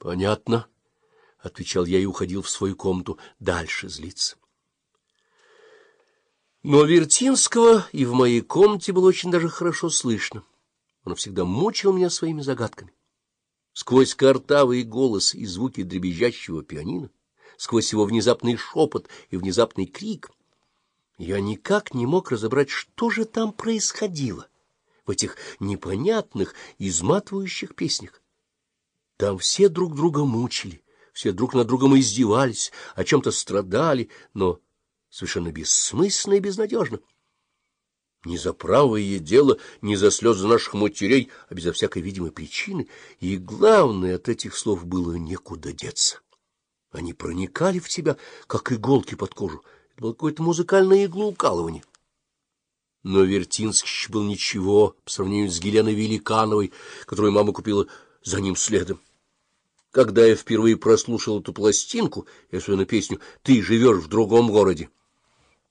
— Понятно, — отвечал я и уходил в свою комнату дальше злиться. Но Вертинского и в моей комнате было очень даже хорошо слышно. Он всегда мучил меня своими загадками. Сквозь картавый голос и звуки дребезжащего пианино, сквозь его внезапный шепот и внезапный крик, я никак не мог разобрать, что же там происходило в этих непонятных, изматывающих песнях. Там все друг друга мучили, все друг над другом издевались, о чем-то страдали, но совершенно бессмысленно и безнадежно. Не за правое дело, не за слезы наших матерей, а безо всякой видимой причины. И главное, от этих слов было некуда деться. Они проникали в тебя, как иголки под кожу. Это было какое-то музыкальное иглоукалывание. Но Вертинский был ничего по сравнению с Геленой Великановой, которую мама купила за ним следом. Когда я впервые прослушал эту пластинку, я на песню «Ты живешь в другом городе»,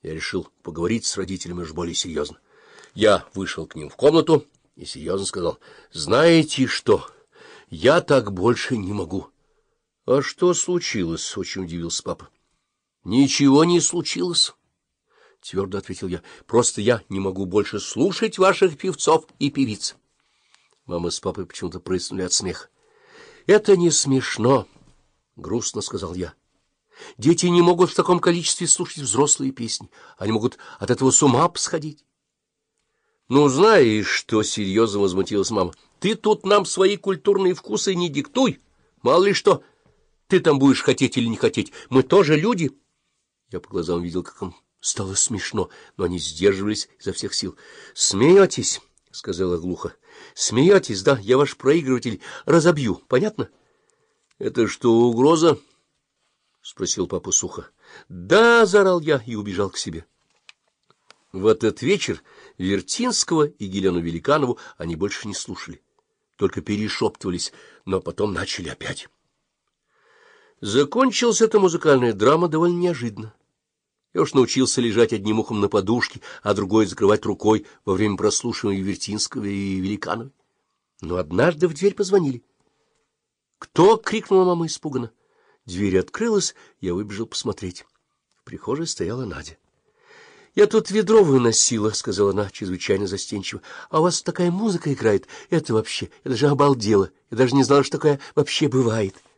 я решил поговорить с родителями уж более серьезно. Я вышел к ним в комнату и серьезно сказал, «Знаете что, я так больше не могу». «А что случилось?» — очень удивился папа. «Ничего не случилось». — твердо ответил я. — Просто я не могу больше слушать ваших певцов и певиц. Мама с папой почему-то прыснули от смеха. Это не смешно, — грустно сказал я. Дети не могут в таком количестве слушать взрослые песни. Они могут от этого с ума посходить. — Ну, знаешь, что серьезно возмутилась мама. — Ты тут нам свои культурные вкусы не диктуй. Мало ли что, ты там будешь хотеть или не хотеть. Мы тоже люди. Я по глазам видел, как им стало смешно, но они сдерживались изо всех сил. — Смеетесь? — сказала глухо. — Смеетесь, да? Я ваш проигрыватель разобью. Понятно? — Это что, угроза? — спросил папа сухо. — Да, — заорал я и убежал к себе. В этот вечер Вертинского и Гелену Великанову они больше не слушали, только перешептывались, но потом начали опять. Закончилась эта музыкальная драма довольно неожиданно. Я уж научился лежать одним ухом на подушке, а другой закрывать рукой во время прослушивания Вертинского и Великанова. Но однажды в дверь позвонили. «Кто?» — крикнула мама испуганно. Дверь открылась, я выбежал посмотреть. В прихожей стояла Надя. — Я тут ведро выносила, — сказала она чрезвычайно застенчиво. — А у вас такая музыка играет. Это вообще... Я даже обалдела. Я даже не знала, что такое вообще бывает. —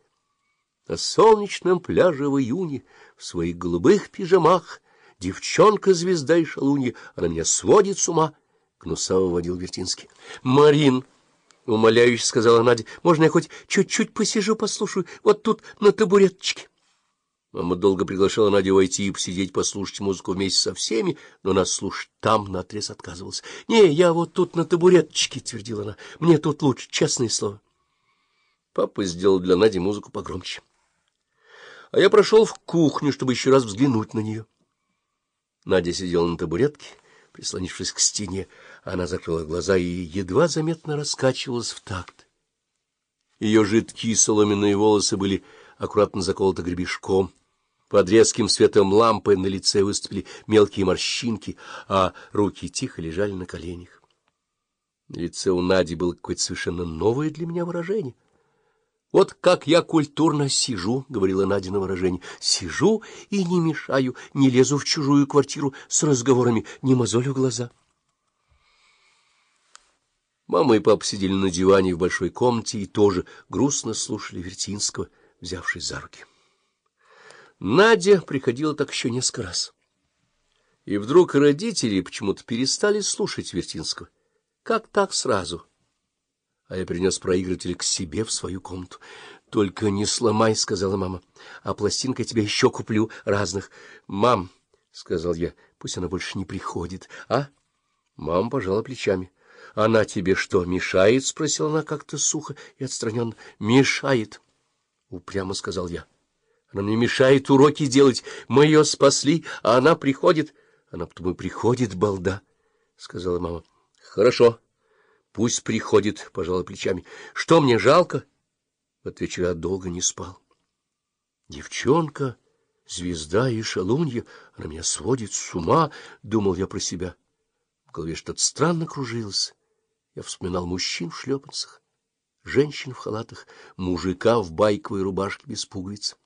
на солнечном пляже в июне, в своих голубых пижамах, девчонка-звезда и шалунья, она меня сводит с ума, — гнусаво водил Вертинский. — Марин, — умоляюще сказала Надя, — можно я хоть чуть-чуть посижу, послушаю, вот тут на табуреточке? Мама долго приглашала Надю войти и посидеть, послушать музыку вместе со всеми, но нас слушать там наотрез отказывалась. — Не, я вот тут на табуреточке, — твердила она, — мне тут лучше, честное слово. Папа сделал для Нади музыку погромче а я прошел в кухню, чтобы еще раз взглянуть на нее. Надя сидела на табуретке, прислонившись к стене. Она закрыла глаза и едва заметно раскачивалась в такт. Ее жидкие соломенные волосы были аккуратно заколоты гребешком. Под резким светом лампы на лице выступили мелкие морщинки, а руки тихо лежали на коленях. На лице у Нади было какое-то совершенно новое для меня выражение — вот как я культурно сижу, — говорила Надя на выражение, — сижу и не мешаю, не лезу в чужую квартиру с разговорами, не мозолю глаза. Мама и папа сидели на диване в большой комнате и тоже грустно слушали Вертинского, взявшись за руки. Надя приходила так еще несколько раз. И вдруг родители почему-то перестали слушать Вертинского. Как так сразу? — а я принес проигрыватель к себе в свою комнату. — Только не сломай, — сказала мама, — а пластинкой тебе еще куплю разных. — Мам, — сказал я, — пусть она больше не приходит, а? Мама пожала плечами. — Она тебе что, мешает? — спросила она как-то сухо и отстраненно. — Мешает, — упрямо сказал я. — Она мне мешает уроки делать. Мы ее спасли, а она приходит. — Она потом и приходит, балда, — сказала мама. — Хорошо. —— Пусть приходит, — пожала плечами. — Что мне жалко? В я долго не спал. Девчонка, звезда и шалунья, она меня сводит с ума, — думал я про себя. В голове что-то странно кружилось. Я вспоминал мужчин в шлепанцах. женщин в халатах, мужика в байковой рубашке без пуговиц.